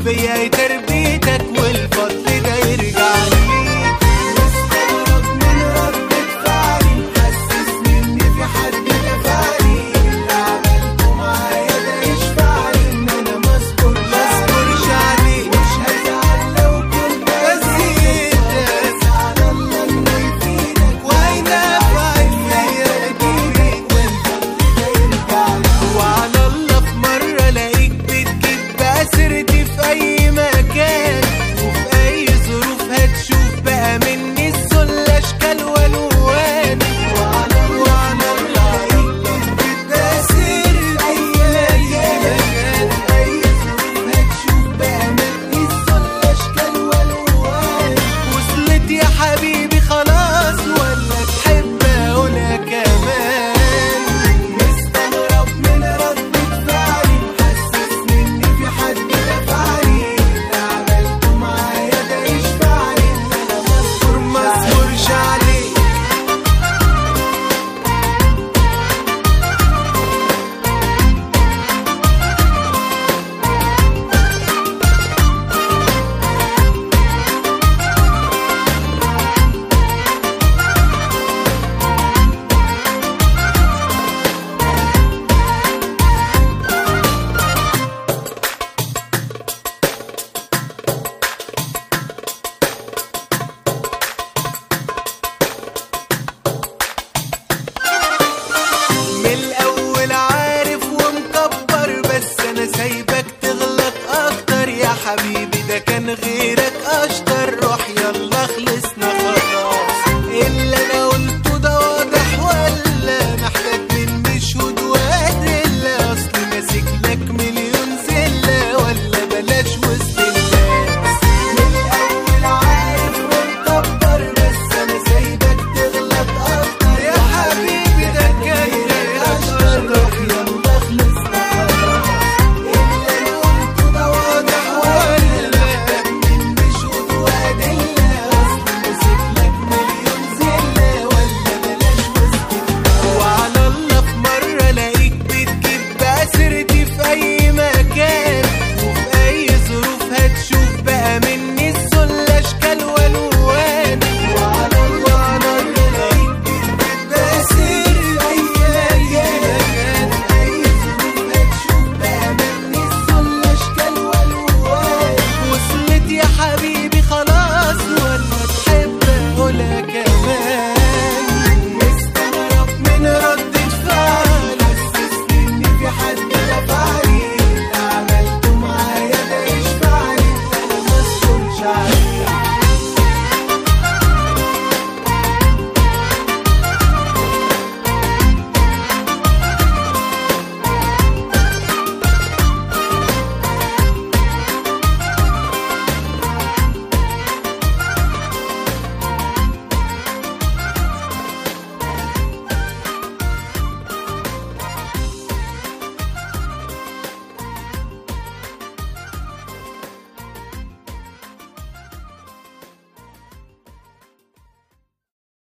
حبي يدربي